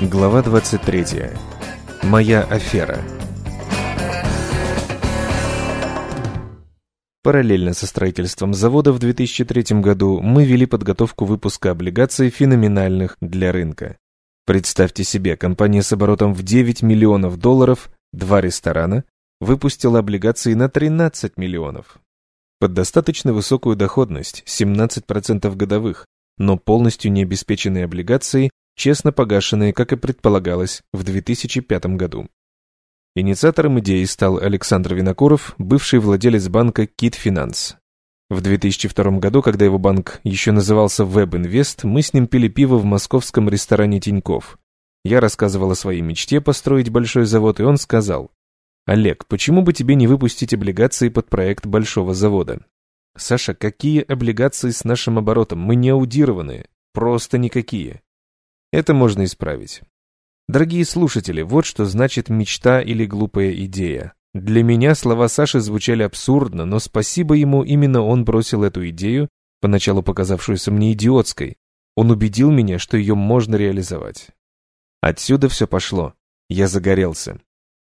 Глава 23. Моя афера. Параллельно со строительством завода в 2003 году мы вели подготовку выпуска облигаций феноменальных для рынка. Представьте себе, компания с оборотом в 9 миллионов долларов, два ресторана, выпустила облигации на 13 миллионов. Под достаточно высокую доходность, 17% годовых, но полностью необеспеченные облигации честно погашенные, как и предполагалось, в 2005 году. Инициатором идеи стал Александр Винокуров, бывший владелец банка Кит Финанс. В 2002 году, когда его банк еще назывался Invest, мы с ним пили пиво в московском ресторане Тиньков. Я рассказывал о своей мечте построить большой завод, и он сказал, «Олег, почему бы тебе не выпустить облигации под проект большого завода?» «Саша, какие облигации с нашим оборотом? Мы не аудированные. Просто никакие. Это можно исправить. Дорогие слушатели, вот что значит мечта или глупая идея. Для меня слова Саши звучали абсурдно, но спасибо ему, именно он бросил эту идею, поначалу показавшуюся мне идиотской. Он убедил меня, что ее можно реализовать. Отсюда все пошло. Я загорелся.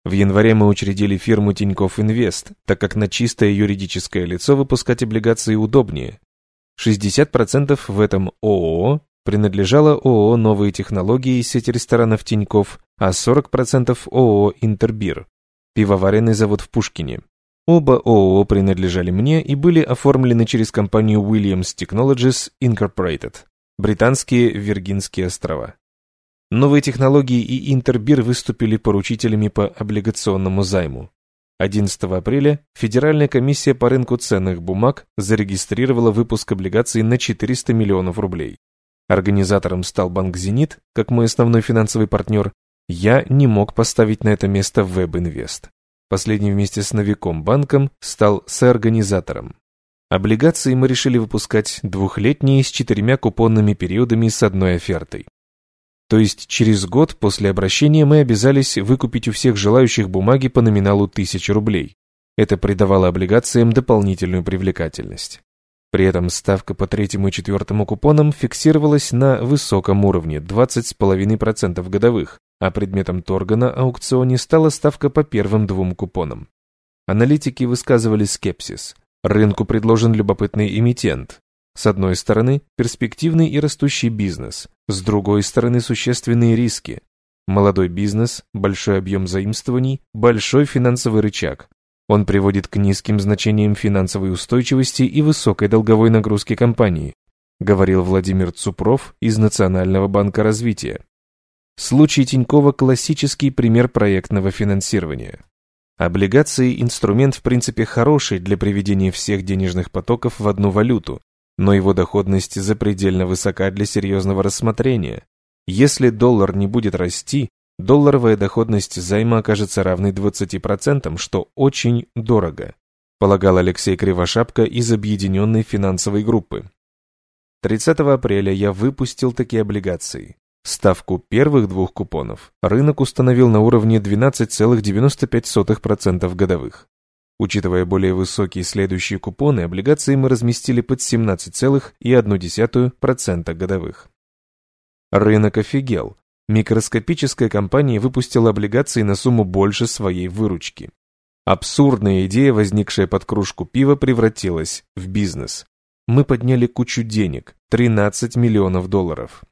В январе мы учредили фирму Тинькофф Инвест, так как на чистое юридическое лицо выпускать облигации удобнее. 60% в этом ООО принадлежала ООО «Новые технологии» и сеть ресторанов Тиньков, а 40% ООО «Интербир», пивоваренный завод в Пушкине. Оба ООО принадлежали мне и были оформлены через компанию Williams Technologies Incorporated, британские Виргинские острова. Новые технологии и Интербир выступили поручителями по облигационному займу. 11 апреля Федеральная комиссия по рынку ценных бумаг зарегистрировала выпуск облигаций на 400 миллионов рублей. Организатором стал банк «Зенит», как мой основной финансовый партнер. Я не мог поставить на это место WebInvest. Последний вместе с Новиком банком стал соорганизатором. Облигации мы решили выпускать двухлетние с четырьмя купонными периодами с одной офертой. То есть через год после обращения мы обязались выкупить у всех желающих бумаги по номиналу 1000 рублей. Это придавало облигациям дополнительную привлекательность. При этом ставка по третьему и четвертому купонам фиксировалась на высоком уровне 20,5% годовых, а предметом торга на аукционе стала ставка по первым двум купонам. Аналитики высказывали скепсис. Рынку предложен любопытный эмитент. С одной стороны, перспективный и растущий бизнес, с другой стороны, существенные риски. Молодой бизнес, большой объем заимствований, большой финансовый рычаг, он приводит к низким значениям финансовой устойчивости и высокой долговой нагрузки компании, говорил Владимир Цупров из Национального банка развития. Случай Тинькова – классический пример проектного финансирования. Облигации – инструмент в принципе хороший для приведения всех денежных потоков в одну валюту, но его доходность запредельно высока для серьезного рассмотрения. Если доллар не будет расти, долларовая доходность займа окажется равной 20%, что очень дорого, полагал Алексей Кривошапка из Объединенной финансовой группы. 30 апреля я выпустил такие облигации. Ставку первых двух купонов рынок установил на уровне 12,95% годовых. Учитывая более высокие следующие купоны, облигации мы разместили под 17,1% годовых. Рынок офигел, микроскопическая компания выпустила облигации на сумму больше своей выручки. Абсурдная идея, возникшая под кружку пива, превратилась в бизнес. Мы подняли кучу денег, 13 миллионов долларов.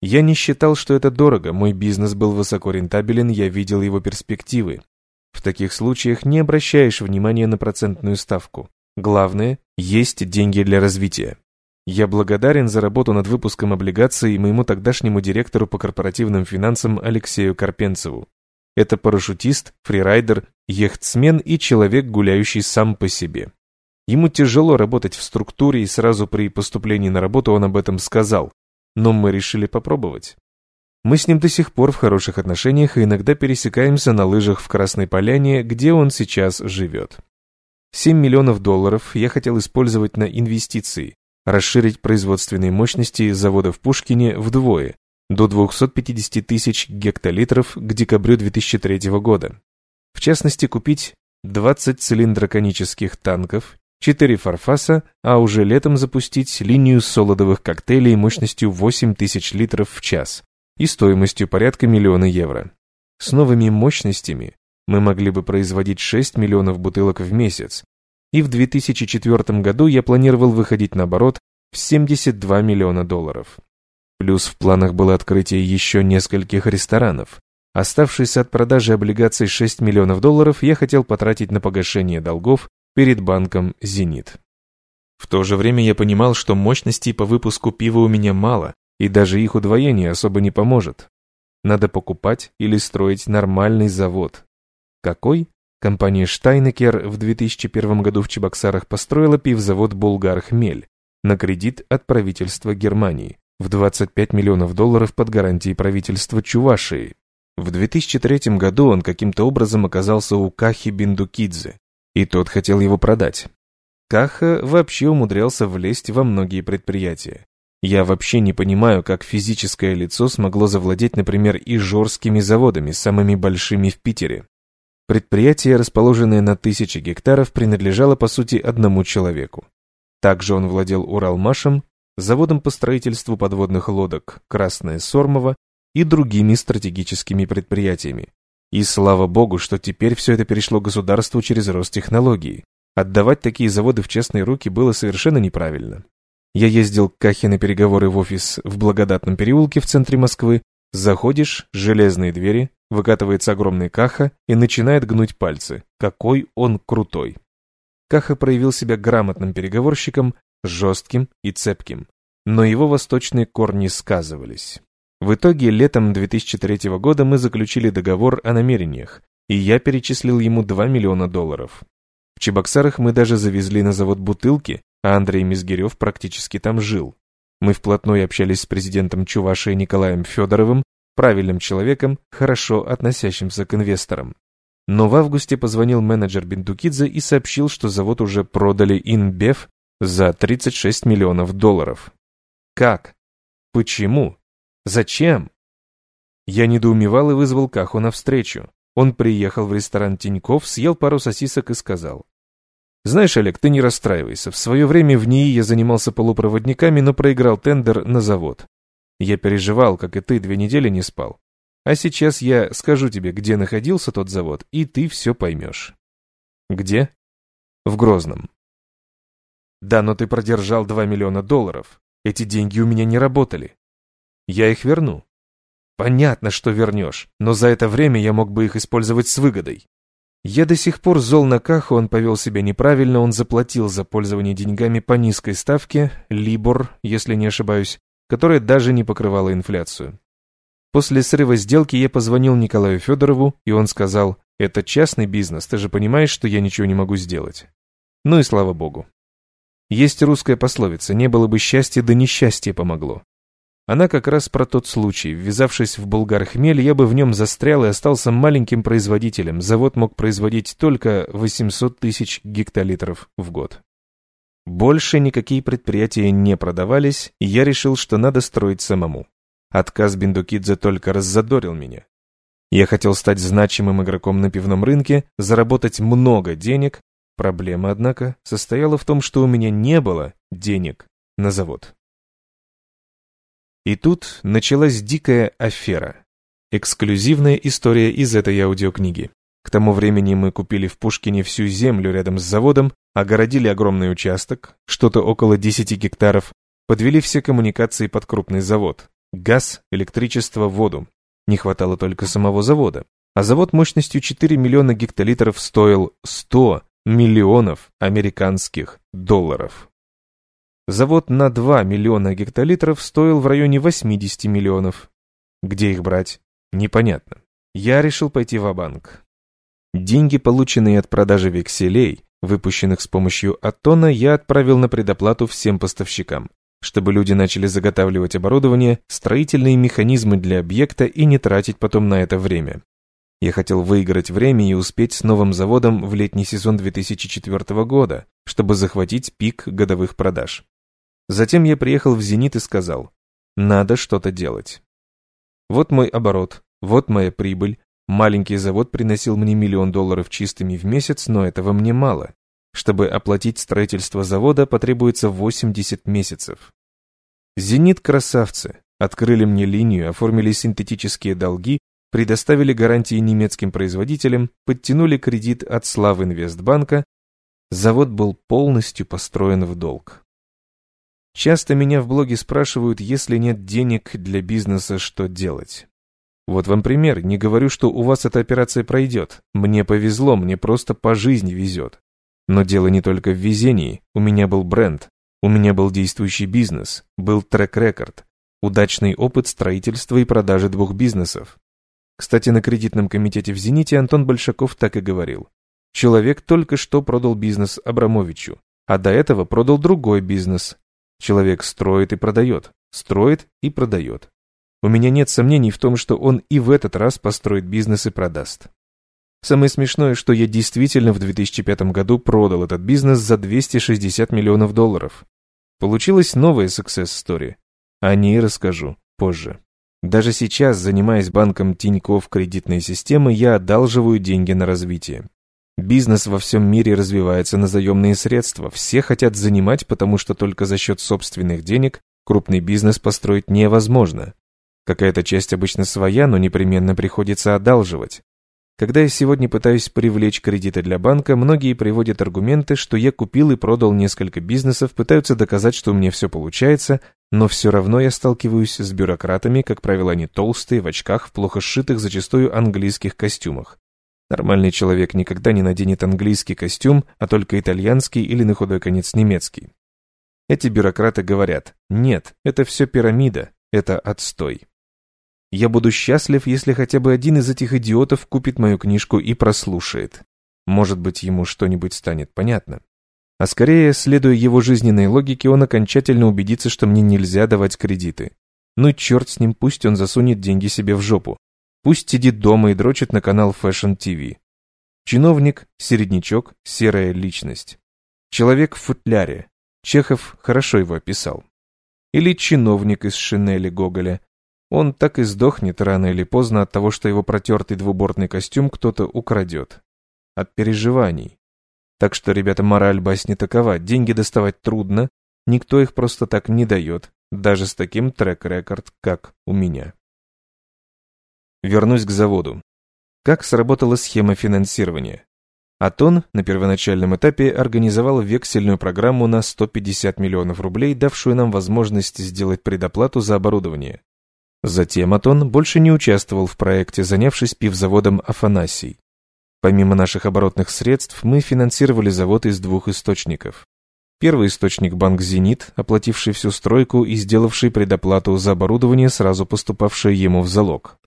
Я не считал, что это дорого, мой бизнес был высоко рентабелен, я видел его перспективы. В таких случаях не обращаешь внимания на процентную ставку. Главное, есть деньги для развития. Я благодарен за работу над выпуском облигаций моему тогдашнему директору по корпоративным финансам Алексею Карпенцеву. Это парашютист, фрирайдер, ехтсмен и человек, гуляющий сам по себе. Ему тяжело работать в структуре, и сразу при поступлении на работу он об этом сказал. Но мы решили попробовать. Мы с ним до сих пор в хороших отношениях и иногда пересекаемся на лыжах в Красной Поляне, где он сейчас живет. 7 миллионов долларов я хотел использовать на инвестиции, расширить производственные мощности завода в Пушкине вдвое, до 250 тысяч гектолитров к декабрю 2003 года. В частности, купить 20 цилиндроконических танков, 4 фарфаса, а уже летом запустить линию солодовых коктейлей мощностью 8 тысяч литров в час, и стоимостью порядка миллиона евро. С новыми мощностями мы могли бы производить 6 миллионов бутылок в месяц, и в 2004 году я планировал выходить на оборот в 72 миллиона долларов. Плюс в планах было открытие еще нескольких ресторанов. Оставшиеся от продажи облигаций 6 миллионов долларов я хотел потратить на погашение долгов перед банком «Зенит». В то же время я понимал, что мощностей по выпуску пива у меня мало, и даже их удвоение особо не поможет. Надо покупать или строить нормальный завод. Какой? Компания Штайнекер в 2001 году в Чебоксарах построила пивзавод «Булгар Хмель» на кредит от правительства Германии в 25 миллионов долларов под гарантией правительства Чувашии. В 2003 году он каким-то образом оказался у Кахи Биндукидзе, и тот хотел его продать. Каха вообще умудрялся влезть во многие предприятия. Я вообще не понимаю, как физическое лицо смогло завладеть, например, ижорскими заводами, самыми большими в Питере. Предприятие, расположенное на тысячи гектаров, принадлежало по сути одному человеку. Также он владел Уралмашем, заводом по строительству подводных лодок «Красное Сормово» и другими стратегическими предприятиями. И слава богу, что теперь все это перешло государству через Ростехнологии. Отдавать такие заводы в честные руки было совершенно неправильно. Я ездил к Кахе на переговоры в офис в Благодатном переулке в центре Москвы. Заходишь, железные двери, Выкатывается огромный Каха и начинает гнуть пальцы. Какой он крутой. Каха проявил себя грамотным переговорщиком, жестким и цепким. Но его восточные корни сказывались. В итоге летом 2003 года мы заключили договор о намерениях, и я перечислил ему 2 миллиона долларов. В Чебоксарах мы даже завезли на завод бутылки, а Андрей Мизгирев практически там жил. Мы вплотную общались с президентом Чувашии Николаем Федоровым правильным человеком, хорошо относящимся к инвесторам. Но в августе позвонил менеджер Бендукидзе и сообщил, что завод уже продали Инбев за 36 миллионов долларов. Как? Почему? Зачем? Я недоумевал и вызвал Каху навстречу. Он приехал в ресторан Тиньков, съел пару сосисок и сказал. «Знаешь, Олег, ты не расстраивайся. В свое время в НИИ я занимался полупроводниками, но проиграл тендер на завод. Я переживал, как и ты, две недели не спал. А сейчас я скажу тебе, где находился тот завод, и ты все поймешь. Где? В Грозном. Да, но ты продержал 2 миллиона долларов. Эти деньги у меня не работали. Я их верну. Понятно, что вернешь, но за это время я мог бы их использовать с выгодой. Я до сих пор зол на Каху, он повел себя неправильно, он заплатил за пользование деньгами по низкой ставке, либор, если не ошибаюсь, которая даже не покрывала инфляцию. После срыва сделки я позвонил Николаю Федорову, и он сказал, «Это частный бизнес, ты же понимаешь, что я ничего не могу сделать». Ну и слава богу. Есть русская пословица «не было бы счастья, да несчастье помогло». Она как раз про тот случай. Ввязавшись в Булгар-хмель, я бы в нем застрял и остался маленьким производителем. Завод мог производить только 800 тысяч гектолитров в год. Больше никакие предприятия не продавались, и я решил, что надо строить самому. Отказ Биндукидзе только раззадорил меня. Я хотел стать значимым игроком на пивном рынке, заработать много денег. Проблема, однако, состояла в том, что у меня не было денег на завод. И тут началась дикая афера. Эксклюзивная история из этой аудиокниги. К тому времени мы купили в Пушкине всю землю рядом с заводом, огородили огромный участок, что-то около 10 гектаров, подвели все коммуникации под крупный завод. Газ, электричество, воду. Не хватало только самого завода. А завод мощностью 4 миллиона гектолитров стоил 100 миллионов американских долларов. Завод на 2 миллиона гектолитров стоил в районе 80 миллионов. Где их брать? Непонятно. Я решил пойти в банк Деньги, полученные от продажи векселей, выпущенных с помощью Атона, я отправил на предоплату всем поставщикам, чтобы люди начали заготавливать оборудование, строительные механизмы для объекта и не тратить потом на это время. Я хотел выиграть время и успеть с новым заводом в летний сезон 2004 года, чтобы захватить пик годовых продаж. Затем я приехал в «Зенит» и сказал, надо что-то делать. Вот мой оборот, вот моя прибыль, Маленький завод приносил мне миллион долларов чистыми в месяц, но этого мне мало. Чтобы оплатить строительство завода, потребуется 80 месяцев. «Зенит» — красавцы. Открыли мне линию, оформили синтетические долги, предоставили гарантии немецким производителям, подтянули кредит от Славы Инвестбанка. Завод был полностью построен в долг. Часто меня в блоге спрашивают, если нет денег для бизнеса, что делать. Вот вам пример, не говорю, что у вас эта операция пройдет. Мне повезло, мне просто по жизни везет. Но дело не только в везении. У меня был бренд, у меня был действующий бизнес, был трек-рекорд, удачный опыт строительства и продажи двух бизнесов. Кстати, на кредитном комитете в «Зените» Антон Большаков так и говорил. Человек только что продал бизнес Абрамовичу, а до этого продал другой бизнес. Человек строит и продает, строит и продает. У меня нет сомнений в том, что он и в этот раз построит бизнес и продаст. Самое смешное, что я действительно в 2005 году продал этот бизнес за 260 миллионов долларов. Получилась новая success story. О ней расскажу позже. Даже сейчас, занимаясь банком Тинькофф кредитной системы, я одалживаю деньги на развитие. Бизнес во всем мире развивается на заемные средства. Все хотят занимать, потому что только за счет собственных денег крупный бизнес построить невозможно. Какая-то часть обычно своя, но непременно приходится одалживать. Когда я сегодня пытаюсь привлечь кредиты для банка, многие приводят аргументы, что я купил и продал несколько бизнесов, пытаются доказать, что у меня все получается, но все равно я сталкиваюсь с бюрократами, как правило, они толстые, в очках, в плохо сшитых, зачастую английских костюмах. Нормальный человек никогда не наденет английский костюм, а только итальянский или на худой конец немецкий. Эти бюрократы говорят, нет, это все пирамида, это отстой. Я буду счастлив, если хотя бы один из этих идиотов купит мою книжку и прослушает. Может быть, ему что-нибудь станет понятно. А скорее, следуя его жизненной логике, он окончательно убедится, что мне нельзя давать кредиты. Ну черт с ним, пусть он засунет деньги себе в жопу. Пусть сидит дома и дрочит на канал Fashion TV. Чиновник, середнячок, серая личность. Человек в футляре. Чехов хорошо его описал. Или чиновник из шинели Гоголя, он так и сдохнет рано или поздно от того, что его протертый двубортный костюм кто-то украдет. От переживаний. Так что, ребята, мораль басни такова. Деньги доставать трудно, никто их просто так не дает, даже с таким трек-рекорд, как у меня. Вернусь к заводу. Как сработала схема финансирования? Атон на первоначальном этапе организовал вексельную программу на 150 миллионов рублей, давшую нам возможность сделать предоплату за оборудование. Затем Атон больше не участвовал в проекте, занявшись пивзаводом Афанасий. Помимо наших оборотных средств, мы финансировали завод из двух источников. Первый источник – банк «Зенит», оплативший всю стройку и сделавший предоплату за оборудование, сразу поступавшее ему в залог.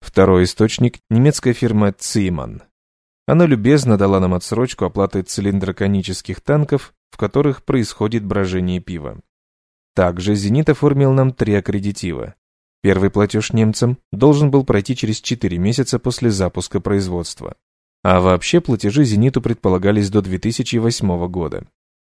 Второй источник – немецкая фирма «Циман». Она любезно дала нам отсрочку оплаты цилиндроконических танков, в которых происходит брожение пива. Также «Зенит» оформил нам три аккредитива Первый платеж немцам должен был пройти через 4 месяца после запуска производства. А вообще платежи «Зениту» предполагались до 2008 года.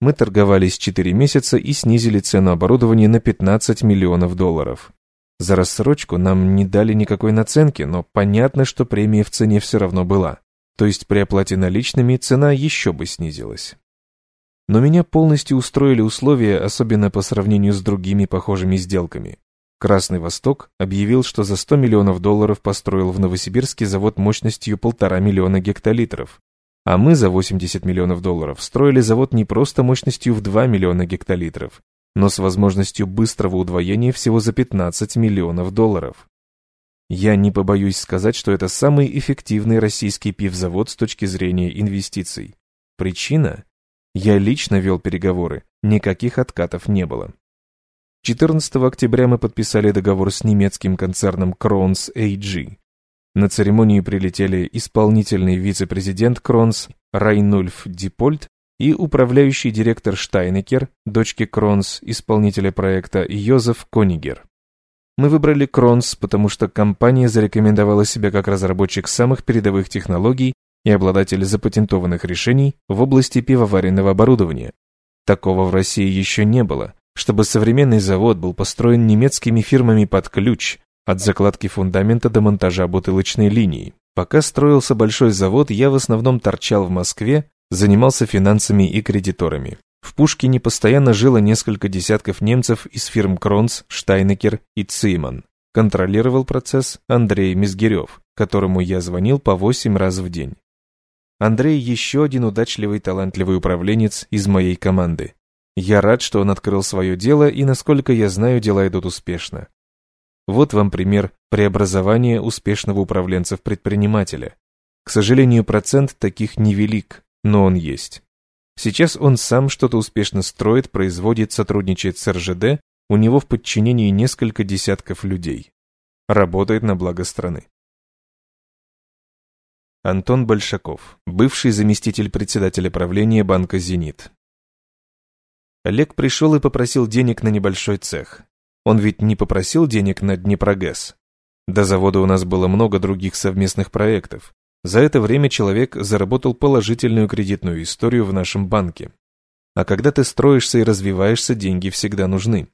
Мы торговались 4 месяца и снизили цену оборудования на 15 миллионов долларов. За рассрочку нам не дали никакой наценки, но понятно, что премия в цене все равно была. То есть при оплате наличными цена еще бы снизилась. Но меня полностью устроили условия, особенно по сравнению с другими похожими сделками. Красный Восток объявил, что за 100 миллионов долларов построил в Новосибирске завод мощностью полтора миллиона гектолитров. А мы за 80 миллионов долларов строили завод не просто мощностью в 2 миллиона гектолитров, но с возможностью быстрого удвоения всего за 15 миллионов долларов. Я не побоюсь сказать, что это самый эффективный российский пивзавод с точки зрения инвестиций. Причина? Я лично вел переговоры, никаких откатов не было. 14 октября мы подписали договор с немецким концерном Кронс AG. На церемонию прилетели исполнительный вице-президент Krones Райнульф Дипольт и управляющий директор Steinecker, дочки Krones, исполнителя проекта Йозеф Конигер. Мы выбрали Krones, потому что компания зарекомендовала себя как разработчик самых передовых технологий и обладатель запатентованных решений в области пивоваренного оборудования. Такого в России еще не было, чтобы современный завод был построен немецкими фирмами под ключ, от закладки фундамента до монтажа бутылочной линии. Пока строился большой завод, я в основном торчал в Москве, занимался финансами и кредиторами. В Пушкине постоянно жило несколько десятков немцев из фирм Кронс, Штайнекер и Циман. Контролировал процесс Андрей Мизгирев, которому я звонил по 8 раз в день. Андрей еще один удачливый талантливый управленец из моей команды. Я рад, что он открыл свое дело, и, насколько я знаю, дела идут успешно. Вот вам пример преобразования успешного управленца-предпринимателя. К сожалению, процент таких невелик, но он есть. Сейчас он сам что-то успешно строит, производит, сотрудничает с РЖД, у него в подчинении несколько десятков людей. Работает на благо страны. Антон Большаков, бывший заместитель председателя правления банка «Зенит». Олег пришел и попросил денег на небольшой цех. Он ведь не попросил денег на Днепрогэс. До завода у нас было много других совместных проектов. За это время человек заработал положительную кредитную историю в нашем банке. А когда ты строишься и развиваешься, деньги всегда нужны.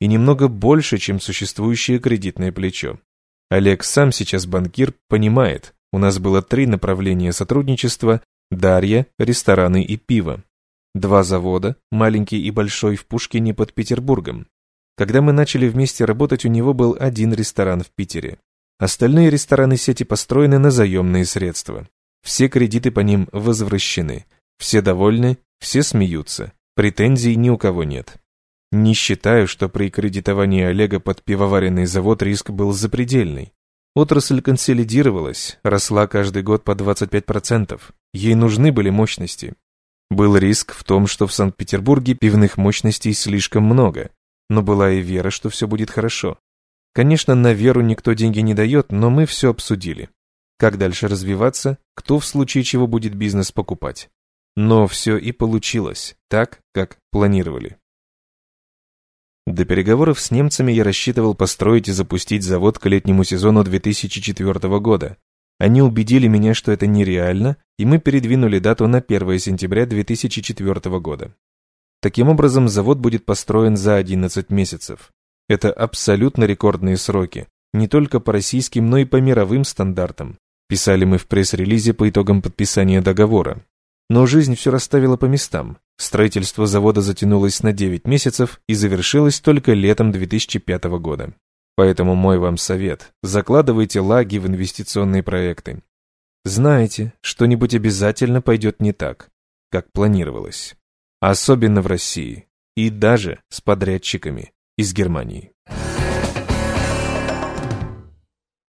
И немного больше, чем существующее кредитное плечо. Олег сам сейчас банкир, понимает, у нас было три направления сотрудничества – Дарья, рестораны и пиво. Два завода, маленький и большой в Пушкине под Петербургом. Когда мы начали вместе работать, у него был один ресторан в Питере. Остальные рестораны сети построены на заемные средства. Все кредиты по ним возвращены. Все довольны, все смеются. Претензий ни у кого нет. Не считаю, что при кредитовании Олега под пивоваренный завод риск был запредельный. Отрасль консолидировалась, росла каждый год по 25%. Ей нужны были мощности. Был риск в том, что в Санкт-Петербурге пивных мощностей слишком много, но была и вера, что все будет хорошо. Конечно, на веру никто деньги не дает, но мы все обсудили. Как дальше развиваться, кто в случае чего будет бизнес покупать. Но все и получилось, так, как планировали. До переговоров с немцами я рассчитывал построить и запустить завод к летнему сезону 2004 года, они убедили меня, что это нереально, и мы передвинули дату на 1 сентября 2004 года. Таким образом, завод будет построен за 11 месяцев. Это абсолютно рекордные сроки, не только по российским, но и по мировым стандартам. Писали мы в пресс-релизе по итогам подписания договора. Но жизнь все расставила по местам. Строительство завода затянулось на 9 месяцев и завершилось только летом 2005 года. Поэтому мой вам совет – закладывайте лаги в инвестиционные проекты. Знаете, что-нибудь обязательно пойдет не так, как планировалось. Особенно в России и даже с подрядчиками из Германии.